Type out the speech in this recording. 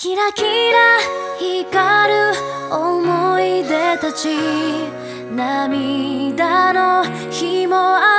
キラキラ光る思い出たち。涙の日もある。